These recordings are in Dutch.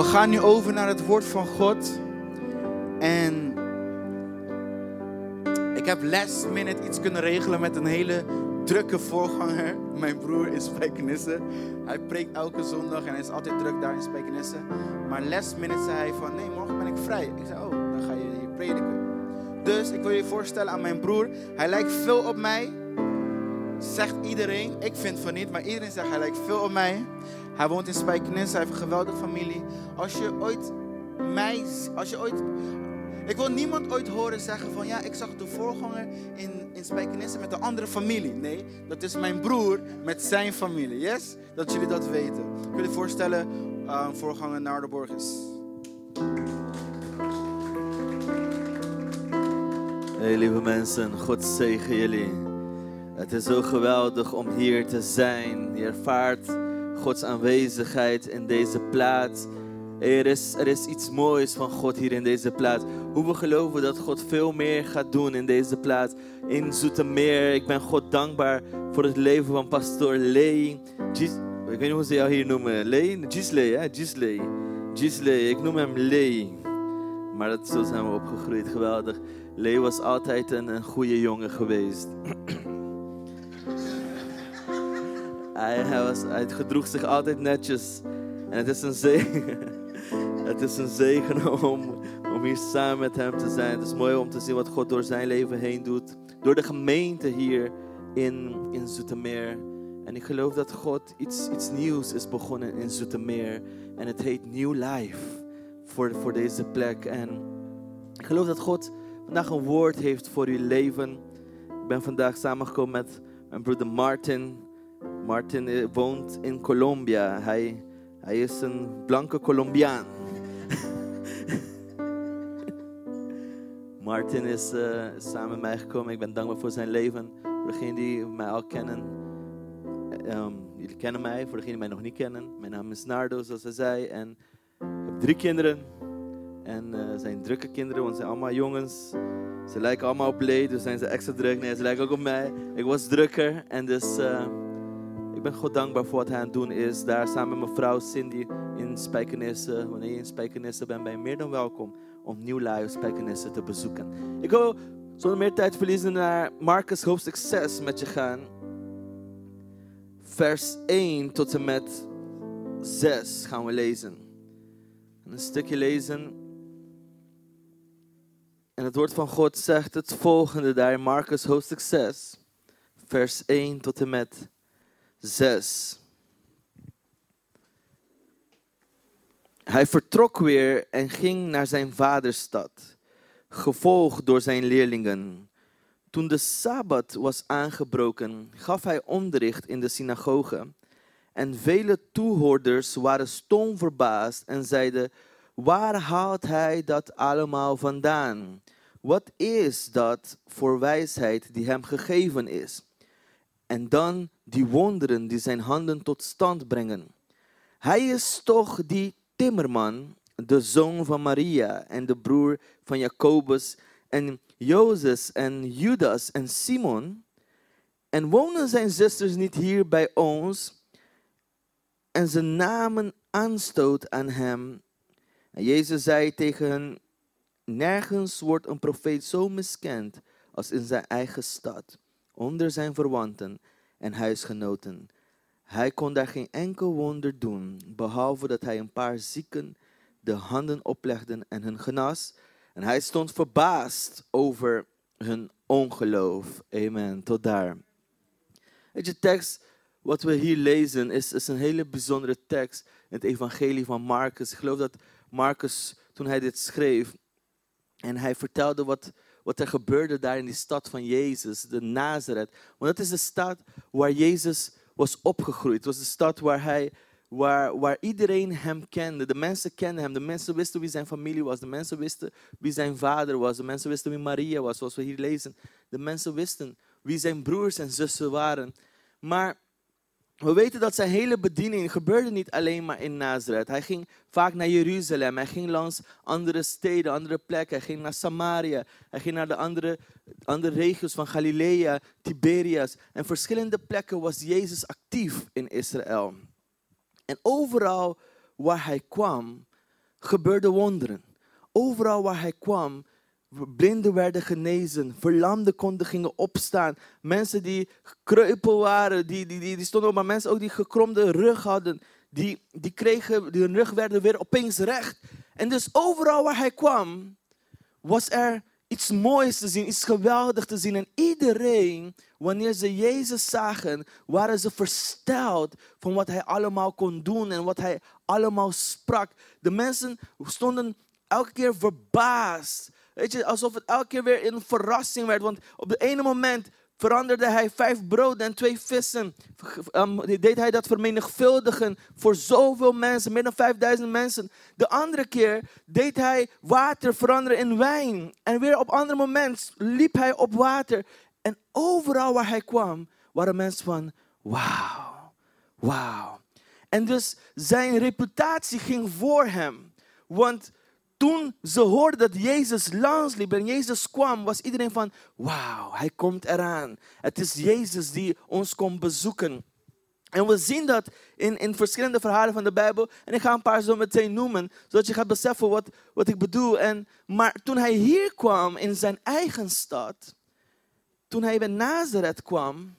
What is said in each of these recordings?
We gaan nu over naar het woord van God. En ik heb last minute iets kunnen regelen met een hele drukke voorganger. Mijn broer in Spijkenisse. Hij preekt elke zondag en hij is altijd druk daar in Spijkenisse. Maar last minute zei hij van, nee, morgen ben ik vrij. Ik zei, oh, dan ga je hier prediken. Dus ik wil je voorstellen aan mijn broer. Hij lijkt veel op mij. Zegt iedereen. Ik vind van niet, maar iedereen zegt hij lijkt veel op mij. Hij woont in Spijkenisse, hij heeft een geweldige familie. Als je ooit mij, als je ooit, ik wil niemand ooit horen zeggen van ja, ik zag de voorganger in, in Spijkenisse met een andere familie. Nee, dat is mijn broer met zijn familie. Yes? Dat jullie dat weten. Ik wil je voorstellen, uh, voorganger naar de Borges. Hey lieve mensen, God zegen jullie. Het is zo geweldig om hier te zijn. Je ervaart Gods aanwezigheid in deze plaats. Er is, er is iets moois van God hier in deze plaats. Hoe we geloven dat God veel meer gaat doen in deze plaats. In Zoetermeer. Ik ben God dankbaar voor het leven van pastoor Lee. Ik weet niet hoe ze jou hier noemen. Lee? Gisley, hè? Gisley. Gisley, ik noem hem Lee. Maar dat, zo zijn we opgegroeid, geweldig. Lee was altijd een, een goede jongen geweest. Hij, hij, was, hij gedroeg zich altijd netjes. En het is een zegen. het is een zegen om, om hier samen met hem te zijn. Het is mooi om te zien wat God door zijn leven heen doet. Door de gemeente hier in, in Zoetermeer. En ik geloof dat God iets, iets nieuws is begonnen in Zoetermeer. En het heet New Life voor, voor deze plek. En ik geloof dat God vandaag een woord heeft voor uw leven. Ik ben vandaag samengekomen met mijn broeder Martin. Martin eh, woont in Colombia. Hij, hij is een blanke Colombiaan. Martin is uh, samen met mij gekomen. Ik ben dankbaar voor zijn leven. Voor degenen die mij al kennen. Um, jullie kennen mij. Voor degenen die mij nog niet kennen. Mijn naam is Nardo, zoals hij zei. En ik heb drie kinderen. En uh, zijn drukke kinderen, want ze zijn allemaal jongens. Ze lijken allemaal op Lee, dus zijn ze extra druk. Nee, ze lijken ook op mij. Ik was drukker. En dus ik ben God dankbaar voor wat hij aan het doen is. Daar samen met mijn vrouw Cindy in Spijkenisse. Wanneer je in Spijkenisse bent, ben je meer dan welkom om Nieuw Live Spijkenisse te bezoeken. Ik wil zonder meer tijd verliezen naar Marcus hoofdstuk 6 met je gaan. Vers 1 tot en met 6 gaan we lezen. Een stukje lezen. En het woord van God zegt het volgende daar Marcus hoofdstuk 6, vers 1 tot en met 6. Hij vertrok weer en ging naar zijn vaderstad, gevolgd door zijn leerlingen. Toen de Sabbat was aangebroken, gaf hij onderricht in de synagoge. En vele toehoorders waren stom verbaasd en zeiden: Waar haalt hij dat allemaal vandaan? Wat is dat voor wijsheid die hem gegeven is? En dan die wonderen die zijn handen tot stand brengen. Hij is toch die timmerman, de zoon van Maria en de broer van Jacobus en Jozef en Judas en Simon? En wonen zijn zusters niet hier bij ons? En ze namen aanstoot aan hem. En Jezus zei tegen hen, nergens wordt een profeet zo miskend als in zijn eigen stad, onder zijn verwanten en huisgenoten. Hij kon daar geen enkel wonder doen, behalve dat hij een paar zieken de handen oplegde en hun genas. En hij stond verbaasd over hun ongeloof. Amen. Tot daar. Weet tekst wat we hier lezen is, is een hele bijzondere tekst in het evangelie van Marcus. Ik geloof dat Marcus, toen hij dit schreef, en hij vertelde wat, wat er gebeurde daar in die stad van Jezus, de Nazareth. Want dat is de stad waar Jezus was opgegroeid. Het was de stad waar, hij, waar, waar iedereen hem kende. De mensen kenden hem. De mensen wisten wie zijn familie was. De mensen wisten wie zijn vader was. De mensen wisten wie Maria was, zoals we hier lezen. De mensen wisten wie zijn broers en zussen waren. Maar we weten dat zijn hele bediening gebeurde niet alleen maar in Nazareth. Hij ging vaak naar Jeruzalem. Hij ging langs andere steden, andere plekken. Hij ging naar Samaria. Hij ging naar de andere, andere regio's van Galilea, Tiberias. En verschillende plekken was Jezus actief in Israël. En overal waar hij kwam, gebeurden wonderen. Overal waar hij kwam, blinden werden genezen, verlamden konden gingen opstaan. Mensen die kreupel waren, die, die, die, stonden op, maar mensen ook die gekromde rug hadden, die, die kregen, die hun rug werden weer opeens recht. En dus overal waar hij kwam, was er iets moois te zien, iets geweldigs te zien. En iedereen, wanneer ze Jezus zagen, waren ze versteld van wat hij allemaal kon doen en wat hij allemaal sprak. De mensen stonden elke keer verbaasd. Weet je, alsof het elke keer weer een verrassing werd. Want op het ene moment veranderde hij vijf broden en twee vissen. Um, deed hij dat vermenigvuldigen voor zoveel mensen, meer dan 5000 mensen. De andere keer deed hij water veranderen in wijn. En weer op andere moment liep hij op water. En overal waar hij kwam, waren mensen van, wauw, wauw. En dus zijn reputatie ging voor hem. Want toen ze hoorden dat Jezus langsliep en Jezus kwam, was iedereen van, wauw, hij komt eraan. Het is Jezus die ons komt bezoeken. En we zien dat in, in verschillende verhalen van de Bijbel. En ik ga een paar zo meteen noemen, zodat je gaat beseffen wat, wat ik bedoel. En, maar toen hij hier kwam, in zijn eigen stad, toen hij bij Nazareth kwam,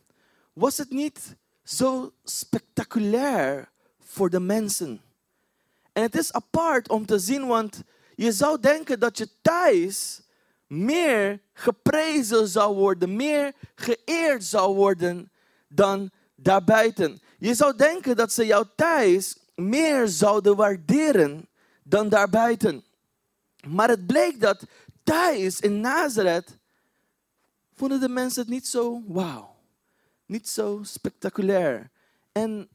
was het niet zo spectaculair voor de mensen. En het is apart om te zien, want je zou denken dat je thuis meer geprezen zou worden, meer geëerd zou worden dan daarbuiten. Je zou denken dat ze jou thuis meer zouden waarderen dan daarbuiten. Maar het bleek dat thuis in Nazareth vonden de mensen het niet zo wauw, niet zo spectaculair. En,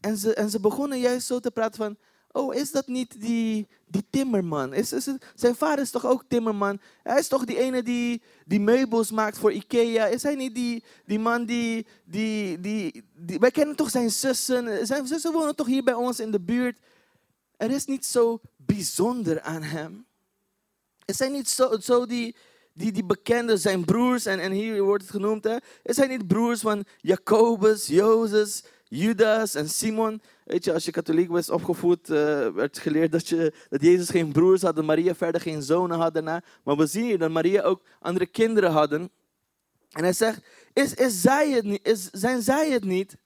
en, ze, en ze begonnen juist zo te praten van, oh is dat niet die, die timmerman. Is, is zijn vader is toch ook timmerman? Hij is toch die ene die, die meubels maakt voor Ikea? Is hij niet die, die man die, die, die. Wij kennen toch zijn zussen? Zijn zussen wonen toch hier bij ons in de buurt? Er is niet zo bijzonder aan hem. Is hij niet zo, zo die, die, die bekende, zijn broers, en, en hier wordt het genoemd, hè? is hij niet broers van Jacobus, Jozef, Judas en Simon? Weet je, als je katholiek was opgevoed, uh, werd geleerd dat, je, dat Jezus geen broers had en Maria verder geen zonen had daarna. Maar we zien hier dat Maria ook andere kinderen hadden. En hij zegt, is, is zij het niet, is, zijn zij het niet?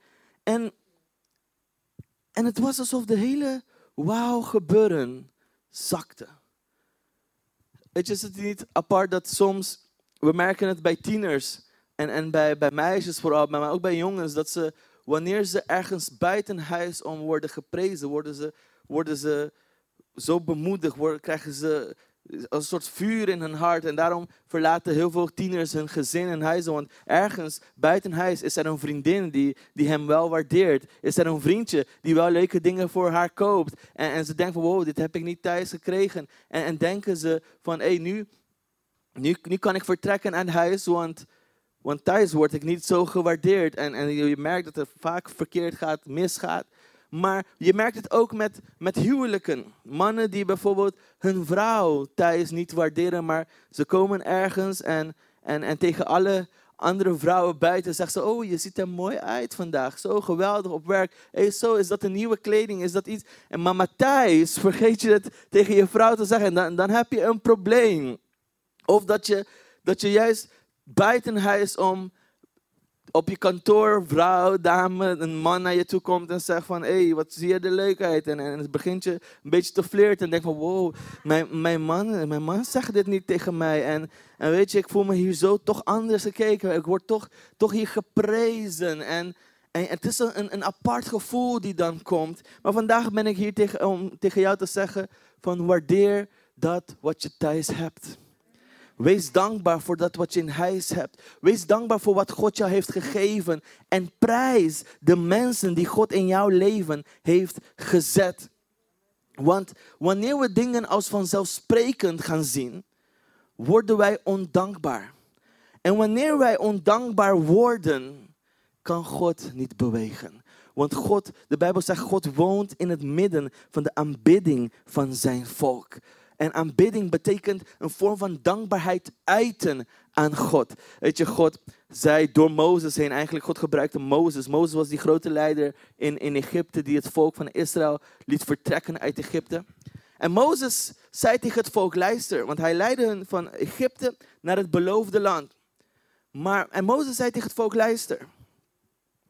En, en het was alsof de hele wauw gebeuren zakte. Weet je, is het niet apart dat soms, we merken het bij tieners en, en bij, bij meisjes vooral, maar ook bij jongens, dat ze wanneer ze ergens buiten huis om worden geprezen, worden ze, worden ze zo bemoedigd, worden, krijgen ze een soort vuur in hun hart. En daarom verlaten heel veel tieners hun gezin en huizen. Want ergens buiten huis is er een vriendin die, die hem wel waardeert. Is er een vriendje die wel leuke dingen voor haar koopt. En, en ze denken van wow, dit heb ik niet thuis gekregen. En, en denken ze van hé, hey, nu, nu, nu kan ik vertrekken aan huis, want want thuis word ik niet zo gewaardeerd. En, en je merkt dat het vaak verkeerd gaat, misgaat. Maar je merkt het ook met, met huwelijken. Mannen die bijvoorbeeld hun vrouw thuis niet waarderen, maar ze komen ergens en, en, en tegen alle andere vrouwen buiten zeggen ze: Oh, je ziet er mooi uit vandaag. Zo geweldig op werk. Hey, zo, is dat een nieuwe kleding? Is dat iets? En maar Matthijs, vergeet je het tegen je vrouw te zeggen. En dan, dan heb je een probleem. Of dat je, dat je juist buiten huis om op je kantoor, vrouw, dame, een man naar je toe komt en zegt van, hé, hey, wat zie je de leukheid? En, en het begint je een beetje te flirten en denk van, wow, mijn, mijn, man, mijn man zegt dit niet tegen mij. En, en weet je, ik voel me hier zo toch anders gekeken. Ik word toch, toch hier geprezen. En, en het is een, een apart gevoel die dan komt. Maar vandaag ben ik hier tegen, om tegen jou te zeggen van, waardeer dat wat je thuis hebt. Wees dankbaar voor dat wat je in huis hebt. Wees dankbaar voor wat God jou heeft gegeven. En prijs de mensen die God in jouw leven heeft gezet. Want wanneer we dingen als vanzelfsprekend gaan zien, worden wij ondankbaar. En wanneer wij ondankbaar worden, kan God niet bewegen. Want God, de Bijbel zegt, God woont in het midden van de aanbidding van zijn volk. En aanbidding betekent een vorm van dankbaarheid uiten aan God. Weet je, God zei door Mozes heen, eigenlijk God gebruikte Mozes. Mozes was die grote leider in, in Egypte die het volk van Israël liet vertrekken uit Egypte. En Mozes zei tegen het volk, luister, want hij leidde hen van Egypte naar het beloofde land. Maar, en Mozes zei tegen het volk, luister,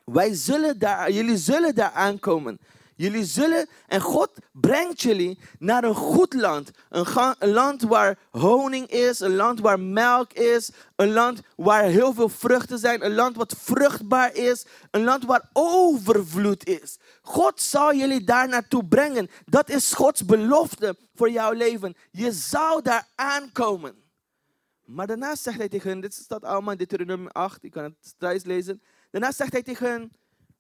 wij zullen daar, jullie zullen daar aankomen. Jullie zullen, en God brengt jullie naar een goed land. Een, land waar honing is, een land waar melk is, een land waar heel veel vruchten zijn, een land wat vruchtbaar is, een land waar overvloed is. God zal jullie daar naartoe brengen. Dat is Gods belofte voor jouw leven. Je zou daar aankomen. Maar daarna zegt hij tegen hen, dit staat allemaal in Deuteronomium 8, je kan het thuis lezen. Daarna zegt hij tegen hen,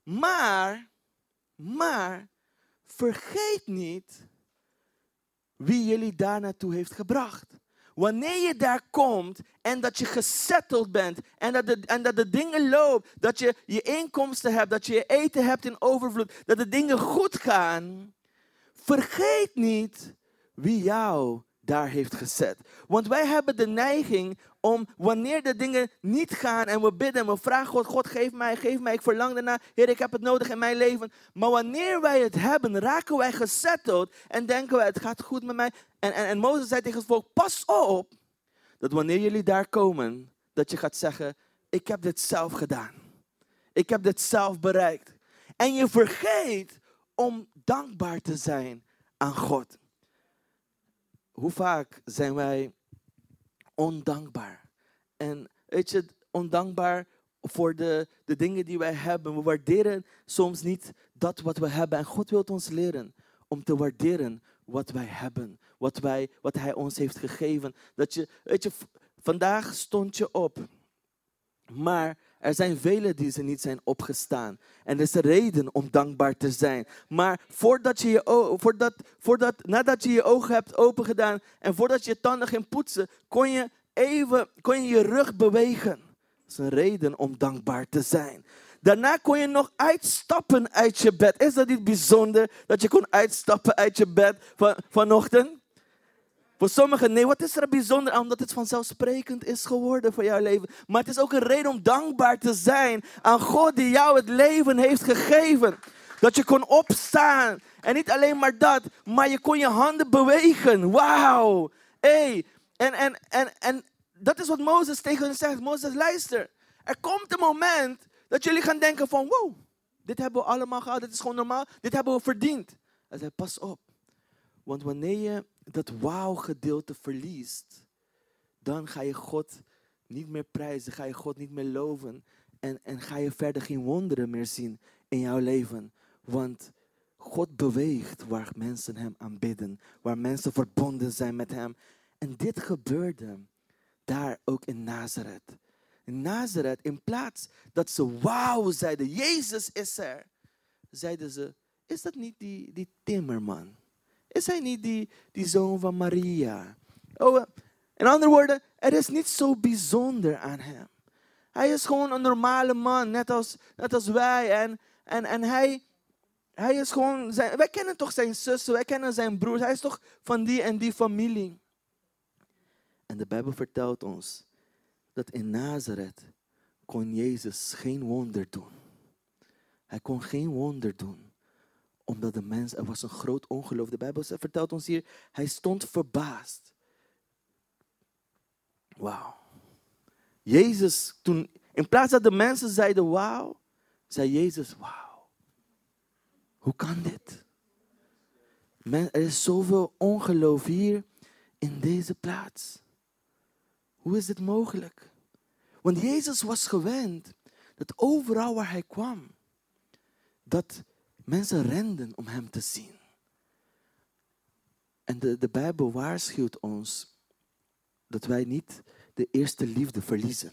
maar, maar, vergeet niet wie jullie daar naartoe heeft gebracht. Wanneer je daar komt en dat je gesetteld bent en dat, de, en dat de dingen lopen, dat je je inkomsten hebt, dat je je eten hebt in overvloed, dat de dingen goed gaan, vergeet niet wie jou daar heeft gezet. Want wij hebben de neiging om wanneer de dingen niet gaan en we bidden en we vragen God, God geef mij, geef mij, ik verlang daarna, Heer ik heb het nodig in mijn leven. Maar wanneer wij het hebben, raken wij gezetteld en denken wij het gaat goed met mij. En, en, en Mozes zei tegen het volk, pas op dat wanneer jullie daar komen, dat je gaat zeggen, ik heb dit zelf gedaan. Ik heb dit zelf bereikt. En je vergeet om dankbaar te zijn aan God. Hoe vaak zijn wij ondankbaar? En weet je, ondankbaar voor de, de dingen die wij hebben. We waarderen soms niet dat wat we hebben. En God wil ons leren om te waarderen wat wij hebben. Wat, wij, wat Hij ons heeft gegeven. Dat je, weet je, vandaag stond je op. Maar er zijn velen die ze niet zijn opgestaan. En er is een reden om dankbaar te zijn. Maar voordat je je voordat, voordat, nadat je je ogen hebt opengedaan en voordat je je tanden ging poetsen, kon je even kon je, je rug bewegen. Dat is een reden om dankbaar te zijn. Daarna kon je nog uitstappen uit je bed. Is dat niet bijzonder dat je kon uitstappen uit je bed van, vanochtend? Voor sommigen, nee, wat is er bijzonder aan? Omdat het vanzelfsprekend is geworden voor jouw leven. Maar het is ook een reden om dankbaar te zijn aan God die jou het leven heeft gegeven. Dat je kon opstaan. En niet alleen maar dat, maar je kon je handen bewegen. Wauw. Hey. En, en, en, en dat is wat Mozes tegen hen zegt. Mozes, luister. Er komt een moment dat jullie gaan denken van, wow, dit hebben we allemaal gehad. Dit is gewoon normaal. Dit hebben we verdiend. Hij zei, pas op. Want wanneer je dat wauw-gedeelte verliest, dan ga je God niet meer prijzen, ga je God niet meer loven en, en ga je verder geen wonderen meer zien in jouw leven. Want God beweegt waar mensen Hem aanbidden, waar mensen verbonden zijn met Hem. En dit gebeurde daar ook in Nazareth. In Nazareth, in plaats dat ze wauw zeiden, Jezus is er, zeiden ze, is dat niet die, die timmerman? Is hij niet die, die zoon van Maria? Oh, in andere woorden, er is niet zo bijzonder aan hem. Hij is gewoon een normale man, net als, net als wij. En, en, en hij, hij is gewoon, zijn, wij kennen toch zijn zussen, wij kennen zijn broers. Hij is toch van die en die familie. En de Bijbel vertelt ons dat in Nazareth kon Jezus geen wonder doen. Hij kon geen wonder doen omdat de mens, er was een groot ongeloof. De Bijbel vertelt ons hier, hij stond verbaasd. Wauw. Jezus, toen, in plaats dat de mensen zeiden wauw, zei Jezus wauw. Hoe kan dit? Men, er is zoveel ongeloof hier in deze plaats. Hoe is dit mogelijk? Want Jezus was gewend dat overal waar hij kwam, dat Mensen renden om hem te zien. En de, de Bijbel waarschuwt ons dat wij niet de eerste liefde verliezen.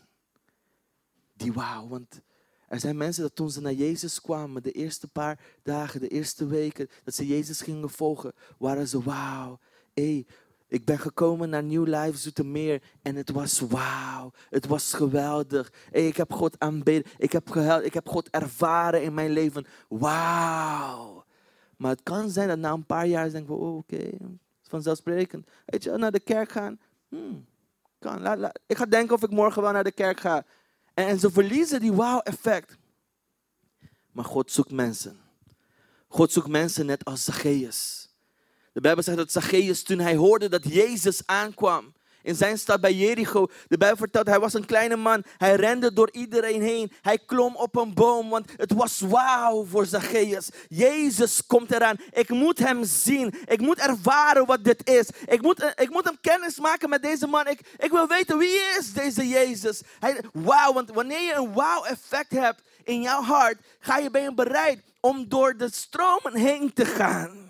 Die wauw, want er zijn mensen dat toen ze naar Jezus kwamen, de eerste paar dagen, de eerste weken, dat ze Jezus gingen volgen, waren ze wauw. Hé, ik ben gekomen naar New Life Zoetermeer en het was wauw. Het was geweldig. Ik heb God aanbeden. Ik heb gehuild. Ik heb God ervaren in mijn leven. Wauw. Maar het kan zijn dat na een paar jaar denken we, oh, oké, vanzelfsprekend. Weet je, naar de kerk gaan. Hmm, kan. Laat, laat. Ik ga denken of ik morgen wel naar de kerk ga. En, en ze verliezen die wauw-effect. Maar God zoekt mensen. God zoekt mensen net als Zacchaeus. De Bijbel zegt dat Zacchaeus toen hij hoorde dat Jezus aankwam in zijn stad bij Jericho. De Bijbel vertelt, hij was een kleine man. Hij rende door iedereen heen. Hij klom op een boom, want het was wauw voor Zacchaeus. Jezus komt eraan. Ik moet hem zien. Ik moet ervaren wat dit is. Ik moet, ik moet hem kennis maken met deze man. Ik, ik wil weten wie is deze Jezus. Hij, wauw, want wanneer je een wauw effect hebt in jouw hart, ga je, ben je bereid om door de stromen heen te gaan.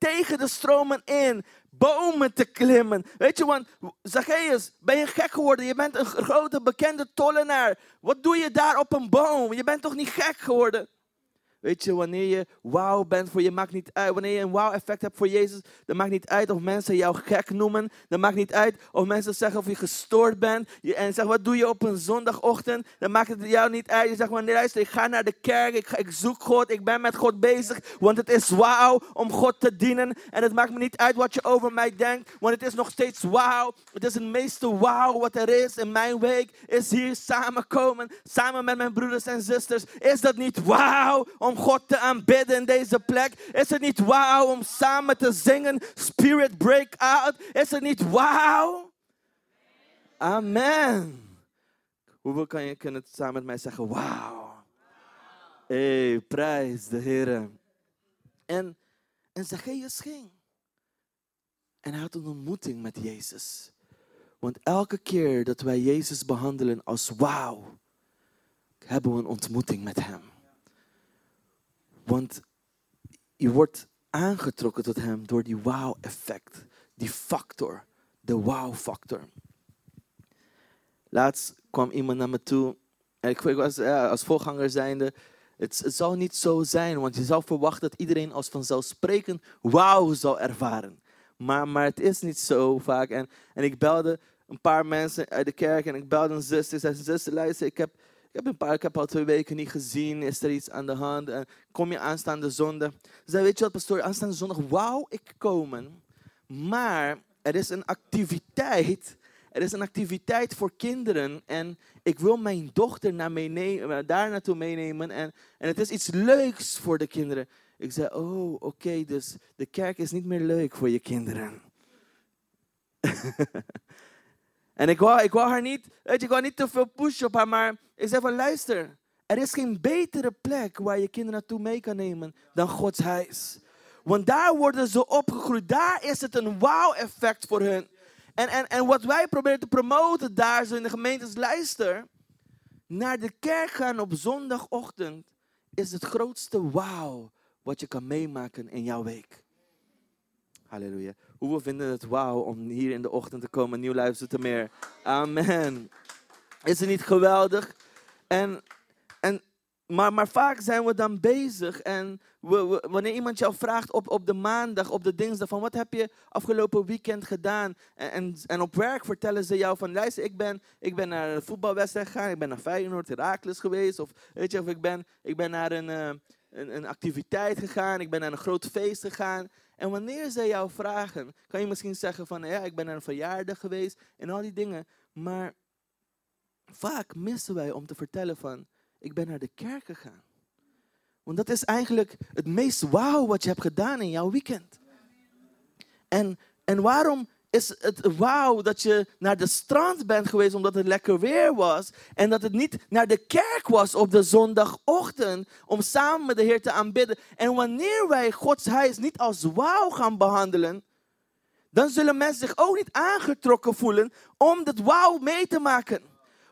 Tegen de stromen in bomen te klimmen. Weet je, want Zacchaeus, ben je gek geworden? Je bent een grote bekende tollenaar. Wat doe je daar op een boom? Je bent toch niet gek geworden? Weet je, wanneer je wauw bent voor je, maakt niet uit. Wanneer je een wauw effect hebt voor Jezus, dan maakt niet uit of mensen jou gek noemen. Dan maakt niet uit of mensen zeggen of je gestoord bent. En zeggen, wat doe je op een zondagochtend? Dan maakt het jou niet uit. Je zegt, wanneer luister, ik ga naar de kerk, ik, ik zoek God, ik ben met God bezig. Want het is wauw om God te dienen. En het maakt me niet uit wat je over mij denkt, want het is nog steeds wauw. Het is het meeste wauw wat er is in mijn week, is hier samenkomen, samen met mijn broeders en zusters. Is dat niet wauw? Om God te aanbidden in deze plek? Is het niet wauw om samen te zingen? Spirit break out. Is het niet wauw? Amen. Hoeveel kan je kunnen samen met mij zeggen wauw? Hey, prijs de Heer. En, en Zacchaeus ging. En hij had een ontmoeting met Jezus. Want elke keer dat wij Jezus behandelen als wauw, hebben we een ontmoeting met Hem. Want je wordt aangetrokken tot hem door die wow-effect. Die factor. De wow-factor. Laatst kwam iemand naar me toe. En ik, was ja, als voorganger zijnde. Het, het zal niet zo zijn, want je zou verwachten dat iedereen als vanzelfsprekend wauw zal ervaren. Maar, maar het is niet zo vaak. En, en ik belde een paar mensen uit de kerk en ik belde een zuster. Ik zei, zuster, luister, ik heb, heb een paar, ik heb al twee weken niet gezien. Is er iets aan de hand? En kom je aanstaande zondag? Ze zei, weet je wat, pastoor, aanstaande zondag wou ik komen. Maar er is een activiteit. Er is een activiteit voor kinderen. En ik wil mijn dochter naar meenemen, daar naartoe meenemen. En, en het is iets leuks voor de kinderen. Ik zei, oh, oké, dus de kerk is niet meer leuk voor je kinderen. En ik wou, ik wou haar niet, weet je, ik wou niet te veel pushen op haar, maar ik zei van luister, er is geen betere plek waar je kinderen naartoe mee kan nemen dan Gods huis. Want daar worden ze opgegroeid, daar is het een wow-effect voor hun. En, en, en wat wij proberen te promoten daar zo in de gemeentes, luister, naar de kerk gaan op zondagochtend is het grootste wow wat je kan meemaken in jouw week. Halleluja. Hoe we vinden het wauw om hier in de ochtend te komen, Nieuw Life meer. Amen. Is het niet geweldig? En, en, maar, maar vaak zijn we dan bezig en we, wanneer iemand jou vraagt op, op de maandag, op de dinsdag, van wat heb je afgelopen weekend gedaan? En, en, op werk vertellen ze jou van, luister, ik ben, ik ben naar een voetbalwedstrijd gegaan, ik ben naar Feyenoord, Herakles geweest, of weet je, of ik ben, ik ben naar een, uh, een, een activiteit gegaan, ik ben naar een groot feest gegaan. En wanneer zij jou vragen, kan je misschien zeggen van ja, ik ben naar een verjaardag geweest en al die dingen. Maar vaak missen wij om te vertellen van ik ben naar de kerk gegaan. Want dat is eigenlijk het meest wauw wat je hebt gedaan in jouw weekend. En, en waarom is het wauw dat je naar de strand bent geweest omdat het lekker weer was. En dat het niet naar de kerk was op de zondagochtend om samen met de Heer te aanbidden. En wanneer wij Gods huis niet als wauw gaan behandelen, dan zullen mensen zich ook niet aangetrokken voelen om dat wauw mee te maken.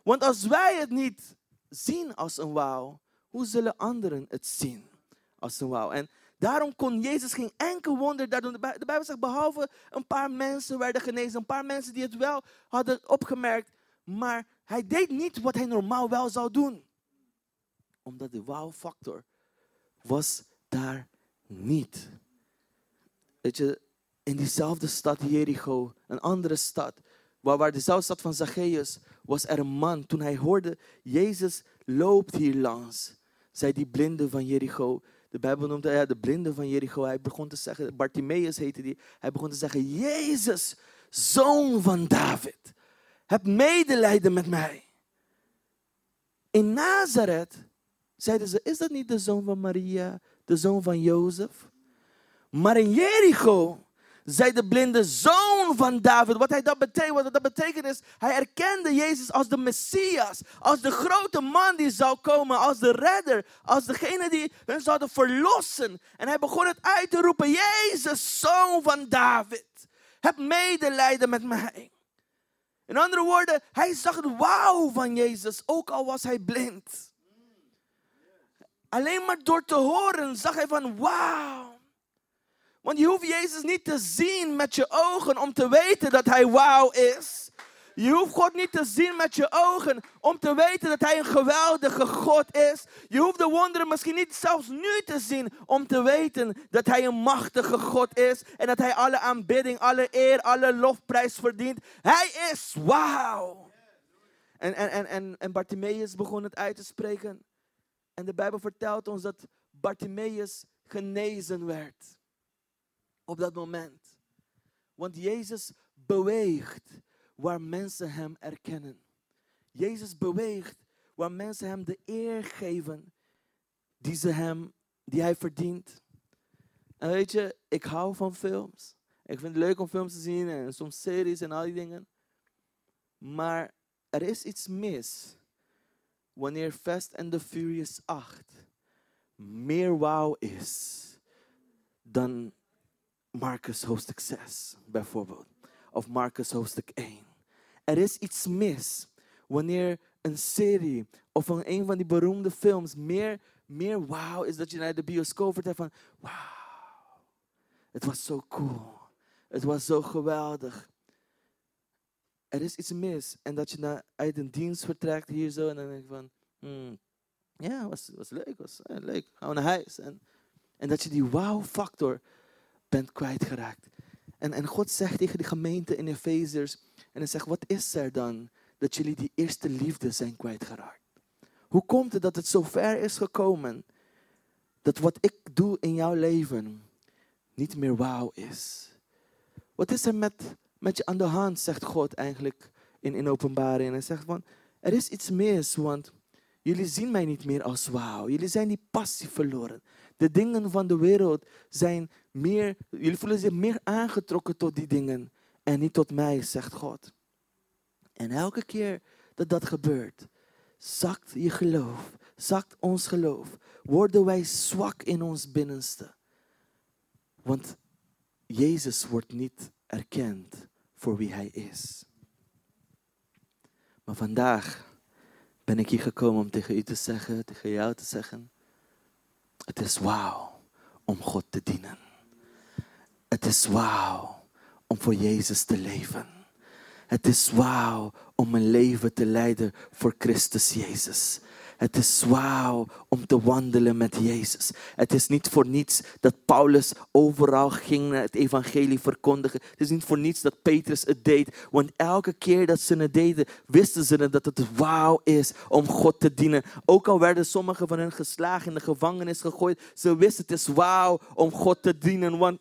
Want als wij het niet zien als een wauw, hoe zullen anderen het zien als een wauw? En Daarom kon Jezus geen enkel wonder daar doen. De Bijbel zegt, behalve een paar mensen werden genezen, een paar mensen die het wel hadden opgemerkt, maar hij deed niet wat hij normaal wel zou doen. Omdat de wow-factor was daar niet. Weet je, in diezelfde stad Jericho, een andere stad, waar, waar dezelfde stad van Zacchaeus, was er een man. Toen hij hoorde, Jezus loopt hier langs, zei die blinde van Jericho, de Bijbel noemt ja, de blinde van Jericho. Hij begon te zeggen, Bartimaeus heette die. Hij begon te zeggen, Jezus, zoon van David, heb medelijden met mij. In Nazareth zeiden ze, is dat niet de zoon van Maria, de zoon van Jozef? Maar in Jericho zei de blinde zoon van David. Wat, hij dat, betekent, wat dat betekent is, hij erkende Jezus als de Messias. Als de grote man die zou komen, als de redder. Als degene die hun zouden verlossen. En hij begon het uit te roepen, Jezus, zoon van David. Heb medelijden met mij. In andere woorden, hij zag het wauw van Jezus, ook al was hij blind. Alleen maar door te horen zag hij van wauw. Want je hoeft Jezus niet te zien met je ogen om te weten dat hij wauw is. Je hoeft God niet te zien met je ogen om te weten dat Hij een geweldige God is. Je hoeft de wonderen misschien niet zelfs nu te zien om te weten dat Hij een machtige God is. En dat Hij alle aanbidding, alle eer, alle lofprijs verdient. Hij is wauw. En, en, en, en, en Bartimaeus begon het uit te spreken. En de Bijbel vertelt ons dat Bartimaeus genezen werd. Op dat moment. Want Jezus beweegt waar mensen Hem erkennen. Jezus beweegt waar mensen Hem de eer geven die, ze hem, die Hij verdient. En weet je, ik hou van films. Ik vind het leuk om films te zien en soms series en al die dingen. Maar er is iets mis wanneer Fast and the Furious 8 meer wow is dan Marcus hoofdstuk 6 bijvoorbeeld. Of Marcus hoofdstuk 1. Er is iets mis wanneer een serie of een, een van die beroemde films meer, meer wow is dat je naar de bioscoop vertelt van wauw, het was zo cool. Het was zo geweldig. Er is iets mis. En dat je naar, uit een dienst vertrekt hier zo en dan denk je van, hmm, ja, was, was leuk, was eh, leuk, gaan we naar huis. En, en dat je die wow-factor bent kwijtgeraakt. En, en God zegt tegen de gemeente in Efezers, en hij zegt, wat is er dan dat jullie die eerste liefde zijn kwijtgeraakt? Hoe komt het dat het zo ver is gekomen dat wat ik doe in jouw leven niet meer wauw is? Wat is er met, met je aan de hand, zegt God eigenlijk in, in openbaring. En hij zegt van, er is iets mis, want jullie zien mij niet meer als wauw. Jullie zijn die passie verloren. De dingen van de wereld zijn meer, jullie voelen zich meer aangetrokken tot die dingen en niet tot mij, zegt God. En elke keer dat dat gebeurt, zakt je geloof, zakt ons geloof, worden wij zwak in ons binnenste. Want Jezus wordt niet erkend voor wie Hij is. Maar vandaag ben ik hier gekomen om tegen u te zeggen, tegen jou te zeggen, het is wauw om God te dienen. Het is wauw om voor Jezus te leven. Het is wauw om een leven te leiden voor Christus Jezus. Het is wauw om te wandelen met Jezus. Het is niet voor niets dat Paulus overal ging het evangelie verkondigen. Het is niet voor niets dat Petrus het deed. Want elke keer dat ze het deden, wisten ze dat het wauw is om God te dienen. Ook al werden sommigen van hen geslagen in de gevangenis gegooid. Ze wisten het is wauw om God te dienen. Want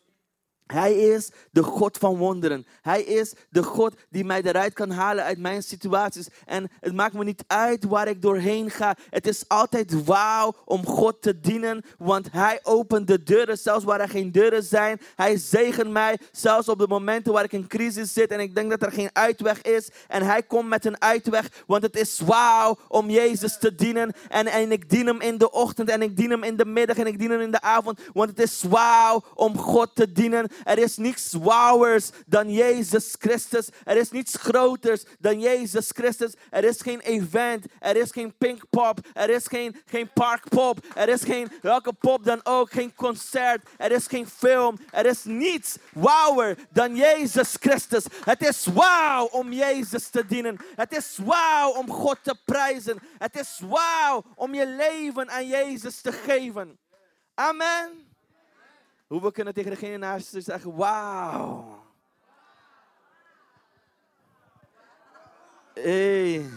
hij is de God van wonderen. Hij is de God die mij eruit kan halen uit mijn situaties. En het maakt me niet uit waar ik doorheen ga. Het is altijd wauw om God te dienen. Want Hij opent de deuren, zelfs waar er geen deuren zijn. Hij zegent mij, zelfs op de momenten waar ik in crisis zit en ik denk dat er geen uitweg is. En Hij komt met een uitweg, want het is wauw om Jezus te dienen. En, en ik dien Hem in de ochtend en ik dien Hem in de middag en ik dien Hem in de avond. Want het is wauw om God te dienen. Er is niets wauwers dan Jezus Christus. Er is niets groters dan Jezus Christus. Er is geen event. Er is geen pinkpop. Er is geen, geen parkpop. Er is geen welke pop dan ook. Geen concert. Er is geen film. Er is niets wauwer dan Jezus Christus. Het is wauw om Jezus te dienen. Het is wauw om God te prijzen. Het is wauw om je leven aan Jezus te geven. Amen. Hoe we kunnen tegen degene naast je zeggen, wauw. Hey.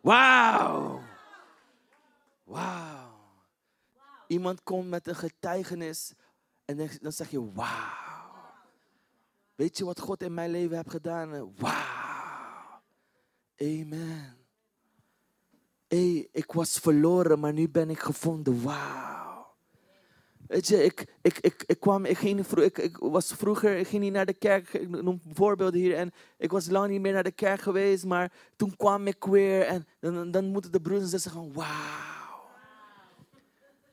Wauw. Wauw. Iemand komt met een getuigenis en dan zeg je, wauw. Weet je wat God in mijn leven heeft gedaan? Wauw. Amen. Hey, ik was verloren, maar nu ben ik gevonden. Wauw. Weet je, ik, ik, ik, ik kwam, ik ging vro- ik, ik was vroeger, ik ging niet naar de kerk, ik noem voorbeelden hier. En ik was lang niet meer naar de kerk geweest, maar toen kwam ik weer. En dan, dan moeten de broeders en zussen zeggen, wauw.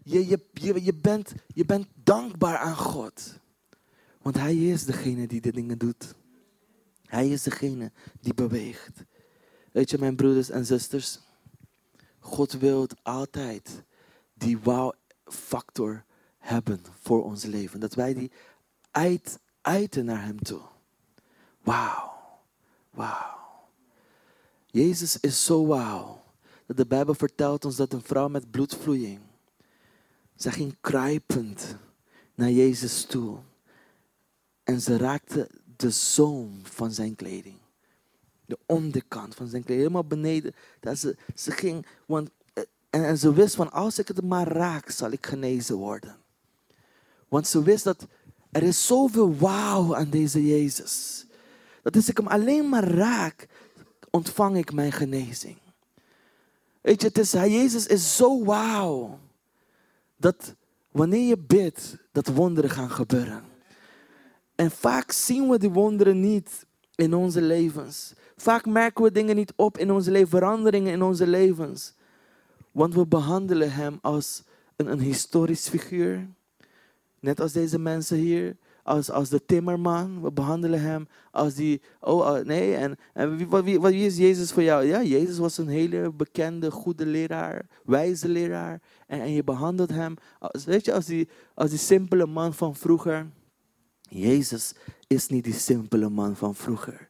Je, je, je, je, bent, je bent dankbaar aan God. Want Hij is degene die de dingen doet. Hij is degene die beweegt. Weet je, mijn broeders en zusters, God wil altijd die wow-factor hebben voor ons leven. Dat wij die uit, uiten naar Hem toe. Wauw, wauw. Jezus is zo wauw. Dat de Bijbel vertelt ons dat een vrouw met bloedvloeiing, zij ging kruipend naar Jezus toe. En ze raakte de zoom van zijn kleding. De onderkant van zijn kleding, helemaal beneden. Dat ze, ze ging, want, eh, en, en ze wist van als ik het maar raak, zal ik genezen worden. Want ze wist dat er is zoveel wauw aan deze Jezus. Dat als ik hem alleen maar raak, ontvang ik mijn genezing. Weet je, het is, Jezus is zo wauw. Dat wanneer je bidt, dat wonderen gaan gebeuren. En vaak zien we die wonderen niet in onze levens. Vaak merken we dingen niet op in onze leven, veranderingen in onze levens. Want we behandelen hem als een, een historisch figuur. Net als deze mensen hier, als, als de timmerman. We behandelen hem als die, oh uh, nee, en, en wie, wie, wie is Jezus voor jou? Ja, Jezus was een hele bekende, goede leraar, wijze leraar. En, en je behandelt hem, als, weet je, als die, als die simpele man van vroeger. Jezus is niet die simpele man van vroeger.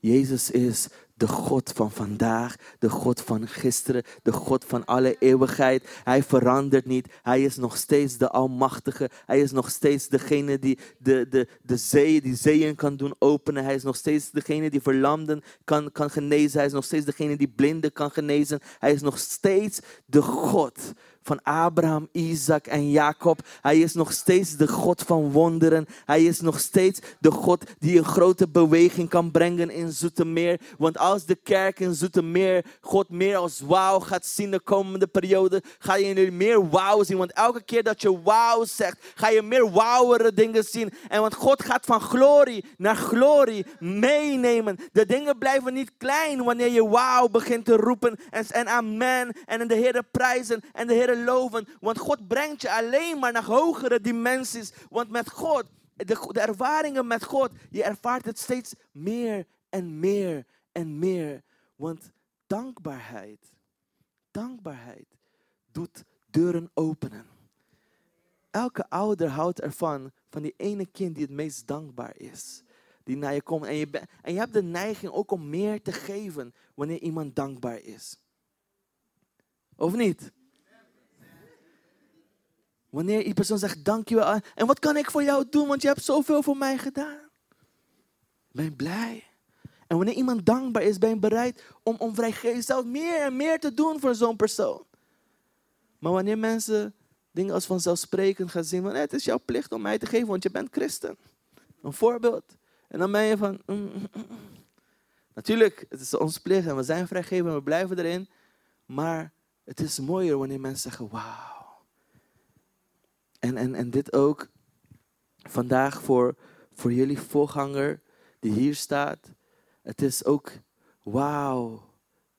Jezus is de God van vandaag, de God van gisteren, de God van alle eeuwigheid. Hij verandert niet. Hij is nog steeds de Almachtige. Hij is nog steeds degene die de, de, de zee, die zeeën kan doen openen. Hij is nog steeds degene die verlamden kan, kan genezen. Hij is nog steeds degene die blinden kan genezen. Hij is nog steeds de God van Abraham, Isaac en Jacob. Hij is nog steeds de God van wonderen. Hij is nog steeds de God die een grote beweging kan brengen in Zoetermeer. Want als de kerk in Zoetermeer God meer als wauw gaat zien de komende periode, ga je nu meer wauw zien. Want elke keer dat je wauw zegt, ga je meer wauwere dingen zien. En want God gaat van glorie naar glorie meenemen. De dingen blijven niet klein wanneer je wauw begint te roepen en, en amen en de Heer prijzen en de Heer loven. Want God brengt je alleen maar naar hogere dimensies. Want met God, de, ervaringen met God, je ervaart het steeds meer en meer en meer. Want dankbaarheid, dankbaarheid doet deuren openen. Elke ouder houdt ervan, van die ene kind die het meest dankbaar is. Die naar je komt. En je, en je hebt de neiging ook om meer te geven wanneer iemand dankbaar is. Of niet? Wanneer die persoon zegt dankjewel. En wat kan ik voor jou doen? Want je hebt zoveel voor mij gedaan. Ben blij? En wanneer iemand dankbaar is, ben je bereid om, om vrijgeest zelf meer en meer te doen voor zo'n persoon. Maar wanneer mensen dingen als vanzelfsprekend gaan zien, van "Eh, het is jouw plicht om mij te geven, want je bent christen. Een voorbeeld. En dan ben je van, "Mm, mm, mm, mm." natuurlijk, het is ons plicht en we zijn vrijgeven en we blijven erin. Maar het is mooier wanneer mensen zeggen, wauw. En, en, en dit ook vandaag voor, voor jullie voorganger die hier staat. Het is ook wauw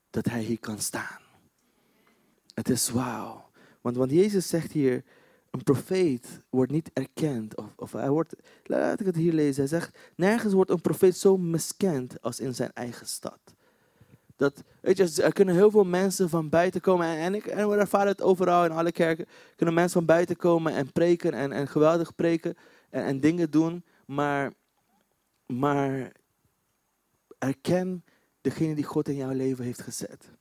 dat hij hier kan staan. Het is wauw. Want, want Jezus zegt hier, een profeet wordt niet erkend. Of, of hij wordt, laat ik het hier lezen. Hij zegt, nergens wordt een profeet zo miskend als in zijn eigen stad. Dat, weet je, er kunnen heel veel mensen van buiten komen. En, en, ik, en we ervaren het overal in alle kerken. Kunnen mensen van buiten komen en preken en, en geweldig preken. En, en dingen doen. Maar, maar erken degene die God in jouw leven heeft gezet.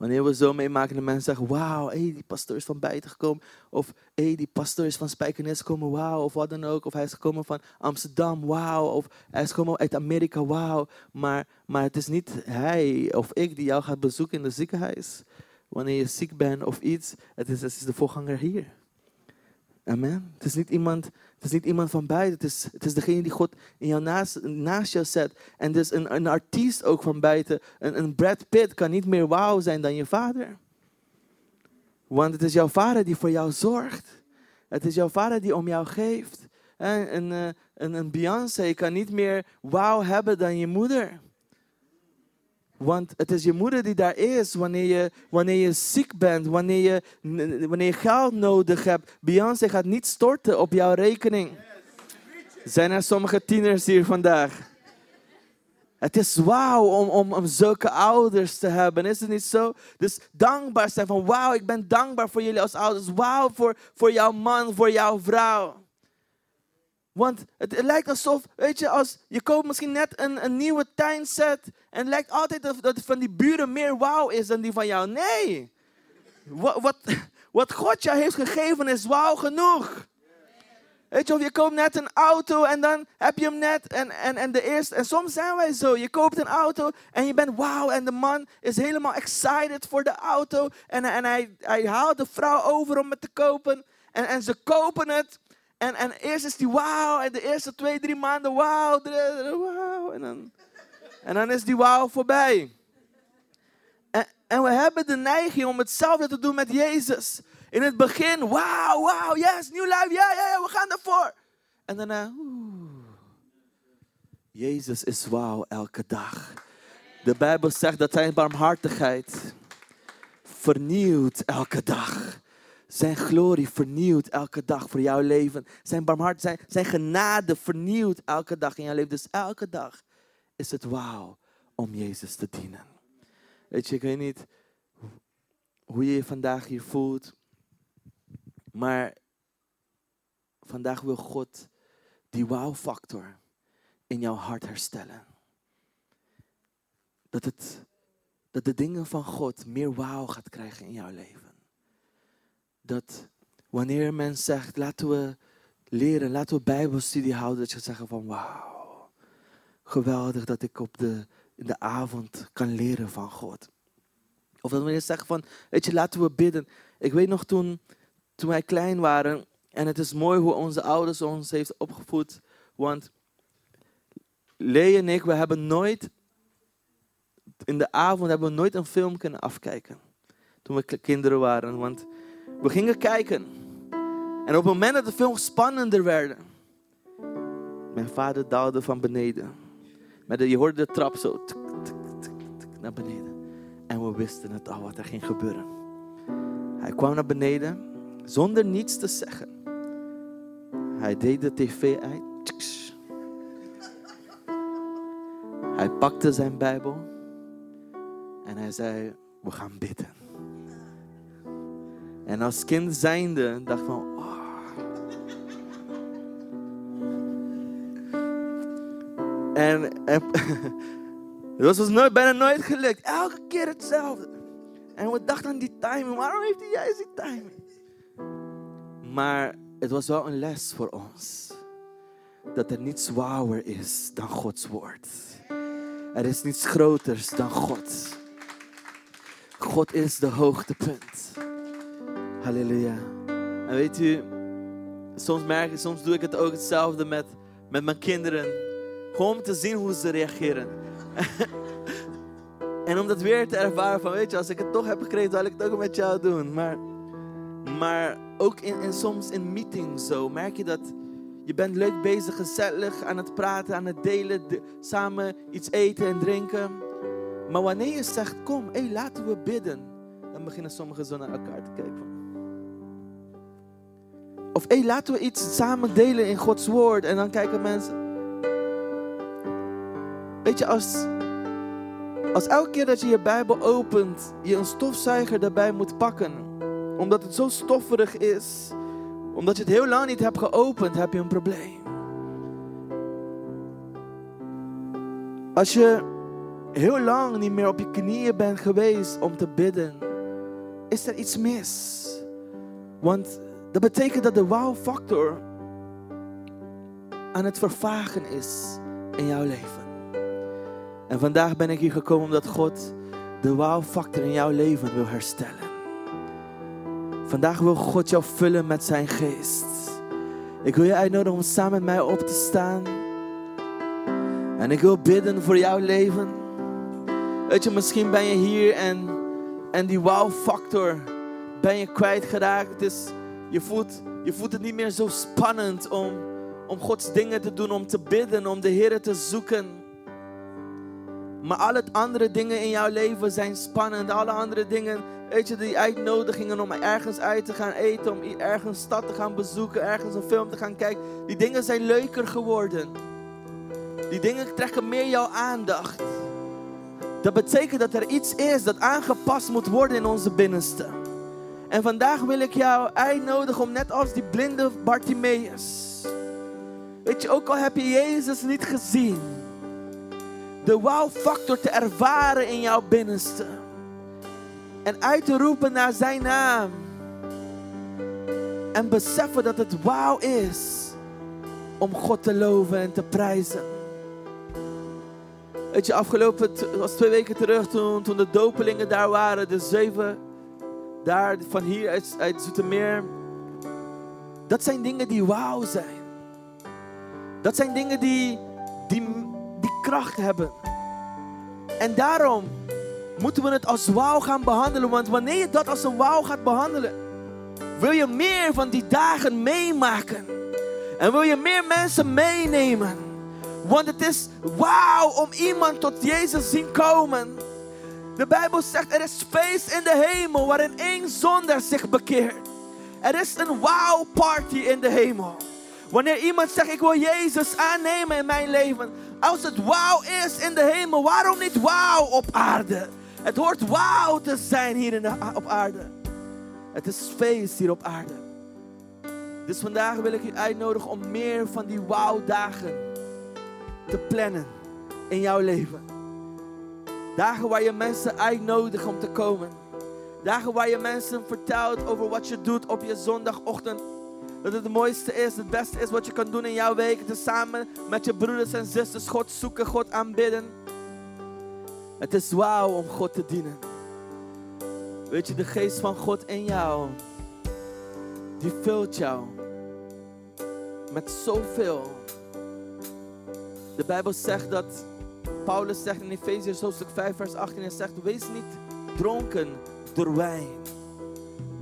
Wanneer we zo meemaken dat mensen zeggen, wauw, hey, die pastor is van buiten gekomen. Of hey, die pastor is van Spijkenis gekomen, wauw. Of wat dan ook. Of hij is gekomen van Amsterdam, wauw. Of hij is gekomen uit Amerika, wauw. Maar, maar het is niet hij of ik die jou gaat bezoeken in het ziekenhuis. Wanneer je ziek bent of iets. Het is, het is de voorganger hier. Amen. Het is niet iemand, het is niet iemand van buiten. Het is, het is degene die God in jou naast, naast jou zet. En dus een, een artiest ook van buiten. Een, een Brad Pitt kan niet meer wauw zijn dan je vader. Want het is jouw vader die voor jou zorgt. Het is jouw vader die om jou geeft. En een, eh, een, een Beyoncé kan niet meer wauw hebben dan je moeder. Want het is je moeder die daar is wanneer je, wanneer je ziek bent, wanneer je, wanneer je geld nodig hebt. Beyoncé gaat niet storten op jouw rekening. Zijn er sommige tieners hier vandaag? Het is wauw om, om, zulke ouders te hebben, is het niet zo? Dus dankbaar zijn van wauw, ik ben dankbaar voor jullie als ouders. Wauw voor, voor jouw man, voor jouw vrouw. Want het, lijkt alsof, weet je, als je koopt misschien net een, een nieuwe tuinset en het lijkt altijd dat, dat van die buren meer wauw is dan die van jou. Nee. Wat, wat, wat God jou heeft gegeven is wauw genoeg. Weet je, of je koopt net een auto en dan heb je hem net. En, en, en, de eerste, en soms zijn wij zo. Je koopt een auto en je bent wauw. En de man is helemaal excited voor de auto. En, en hij, hij haalt de vrouw over om het te kopen. En, en ze kopen het. En, en eerst is die wauw. En de eerste twee, drie maanden wauw. Wauw. En dan, en dan is die wauw voorbij. En, en we hebben de neiging om hetzelfde te doen met Jezus. In het begin, wauw, wauw, yes, nieuw life, ja, ja, ja, we gaan ervoor. En daarna, oeh. Jezus is wauw elke dag. De Bijbel zegt dat zijn barmhartigheid vernieuwt elke dag. Zijn glorie vernieuwt elke dag voor jouw leven. Zijn barmhartigheid, zijn, genade vernieuwt elke dag in jouw leven. Dus elke dag is het wauw om Jezus te dienen. Weet je, ik weet niet hoe je je vandaag hier voelt. Maar vandaag wil God die wow-factor in jouw hart herstellen. Dat, het, dat de dingen van God meer wauw gaat krijgen in jouw leven. Dat wanneer men zegt, laten we leren, laten we bijbelstudie houden, dat je zeggen van wauw, geweldig dat ik op de, in de avond kan leren van God. Of dat wanneer zegt van, weet je, laten we bidden. Ik weet nog toen, toen wij klein waren. En het is mooi hoe onze ouders ons heeft opgevoed. Want Lee en ik, we hebben nooit, in de avond hebben we nooit een film kunnen afkijken. Toen we kinderen waren. Want we gingen kijken. En op het moment dat de film spannender werd, mijn vader daalde van beneden. Met je hoorde de trap zo naar beneden. En we wisten het al wat er ging gebeuren. Hij kwam naar beneden zonder niets te zeggen. Hij deed de tv uit. Hij pakte zijn Bijbel en hij zei: We gaan bidden. En als kind zijnde dacht van, oh. En, dat was nooit, bijna nooit gelukt. Elke keer hetzelfde. En we dachten aan die timing. Waarom heeft hij juist die timing? Maar het was wel een les voor ons. Dat er niets wauwer is dan Gods woord. Er is niets groters dan God. God is de hoogtepunt. Halleluja. En weet u, soms merk ik, soms doe ik het ook hetzelfde met, met mijn kinderen. Gewoon om te zien hoe ze reageren. en om dat weer te ervaren van, weet je, als ik het toch heb gekregen, zal ik het ook met jou doen. Maar, maar ook in, in, soms in meetings zo, merk je dat je bent leuk bezig, gezellig, aan het praten, aan het delen, samen iets eten en drinken. Maar wanneer je zegt, kom, hé, laten we bidden, dan beginnen sommigen zo naar elkaar te kijken. Of hé, hey, laten we iets samen delen in Gods woord. En dan kijken mensen. Weet je, als, als elke keer dat je je Bijbel opent, je een stofzuiger daarbij moet pakken omdat het zo stofferig is, omdat je het heel lang niet hebt geopend, heb je een probleem. Als je heel lang niet meer op je knieën bent geweest om te bidden, is er iets mis. Want dat betekent dat de wow-factor aan het vervagen is in jouw leven. En vandaag ben ik hier gekomen omdat God de wow-factor in jouw leven wil herstellen. Vandaag wil God jou vullen met zijn geest. Ik wil je uitnodigen om samen met mij op te staan. En ik wil bidden voor jouw leven. Weet je, misschien ben je hier en, en die wow-factor ben je kwijtgeraakt. Dus je voelt Je voelt het niet meer zo spannend om, om Gods dingen te doen, om te bidden, om de Heer te zoeken. Maar alle andere dingen in jouw leven zijn spannend. Alle andere dingen, weet je, die uitnodigingen om ergens uit te gaan eten, om ergens stad te gaan bezoeken, ergens een film te gaan kijken. Die dingen zijn leuker geworden. Die dingen trekken meer jouw aandacht. Dat betekent dat er iets is dat aangepast moet worden in onze binnenste. En vandaag wil ik jou uitnodigen om net als die blinde Bartimaeus. Weet je, ook al heb je Jezus niet gezien. De wow-factor te ervaren in jouw binnenste. En uit te roepen naar zijn naam. En beseffen dat het wauw is om God te loven en te prijzen. Weet je, afgelopen, het was twee weken terug toen, toen de dopelingen daar waren, de zeven daar van hier uit, uit Zoetermeer. Dat zijn dingen die wauw zijn. Dat zijn dingen die, die, die kracht hebben. En daarom moeten we het als wauw gaan behandelen. Want wanneer je dat als een wauw gaat behandelen, wil je meer van die dagen meemaken. En wil je meer mensen meenemen. Want het is wauw om iemand tot Jezus zien komen. De Bijbel zegt er is feest in de hemel waarin één zonder zich bekeert. Er is een wow party in de hemel. Wanneer iemand zegt ik wil Jezus aannemen in mijn leven. Als het wauw is in de hemel, waarom niet wauw op aarde? Het hoort wauw te zijn hier in op aarde. Het is feest hier op aarde. Dus vandaag wil ik u uitnodigen om meer van die wauw dagen te plannen in jouw leven. Dagen waar je mensen uitnodigt om te komen. Dagen waar je mensen vertelt over wat je doet op je zondagochtend. Dat het het mooiste is, het beste is wat je kan doen in jouw week. Het is samen met je broeders en zusters God zoeken, God aanbidden. Het is wauw om God te dienen. Weet je, de geest van God in jou, die vult jou met zoveel. De Bijbel zegt dat Paulus zegt in Efeziërs hoofdstuk 5 vers 18 en zegt wees niet dronken door wijn,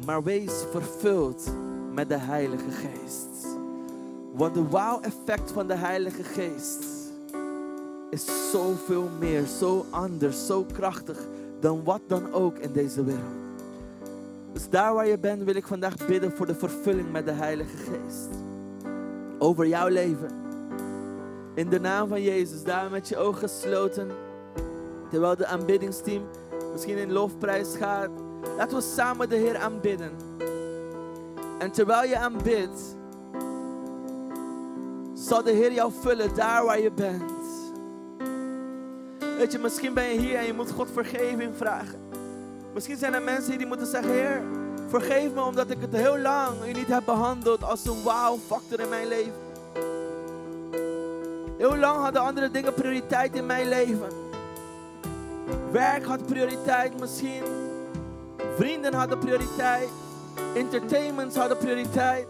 maar wees vervuld met de Heilige Geest. Want de wow effect van de Heilige Geest is zoveel meer, zo anders, zo krachtig dan wat dan ook in deze wereld. Dus daar waar je bent wil ik vandaag bidden voor de vervulling met de Heilige Geest. Over jouw leven. In de naam van Jezus, daar met je ogen gesloten. Terwijl de aanbiddingsteam misschien in lofprijs gaat. Laten we samen de Heer aanbidden. En terwijl je aanbidt, zal de Heer jou vullen daar waar je bent. Weet je, misschien ben je hier en je moet God vergeving vragen. Misschien zijn er mensen hier die moeten zeggen, Heer, vergeef me omdat ik het heel lang niet heb behandeld als een wow-factor in mijn leven. Heel lang hadden andere dingen prioriteit in mijn leven. Werk had prioriteit misschien. Vrienden hadden prioriteit. Entertainments hadden prioriteit.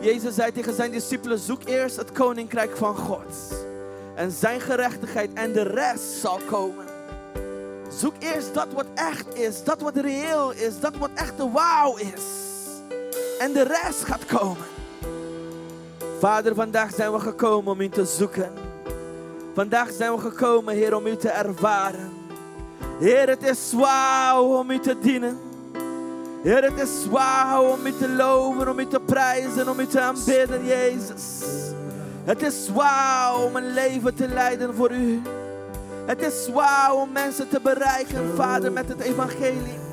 Jezus zei tegen zijn discipelen: zoek eerst het koninkrijk van God. En zijn gerechtigheid en de rest zal komen. Zoek eerst dat wat echt is, dat wat reëel is, dat wat echt de wauw is. En de rest gaat komen. Vader, vandaag zijn we gekomen om u te zoeken. Vandaag zijn we gekomen, Heer, om u te ervaren. Heer, het is wauw om u te dienen. Heer, het is wauw om u te loven, om u te prijzen, om u te aanbidden, Jezus. Het is wauw om een leven te leiden voor u. Het is wauw om mensen te bereiken, Vader, met het evangelie.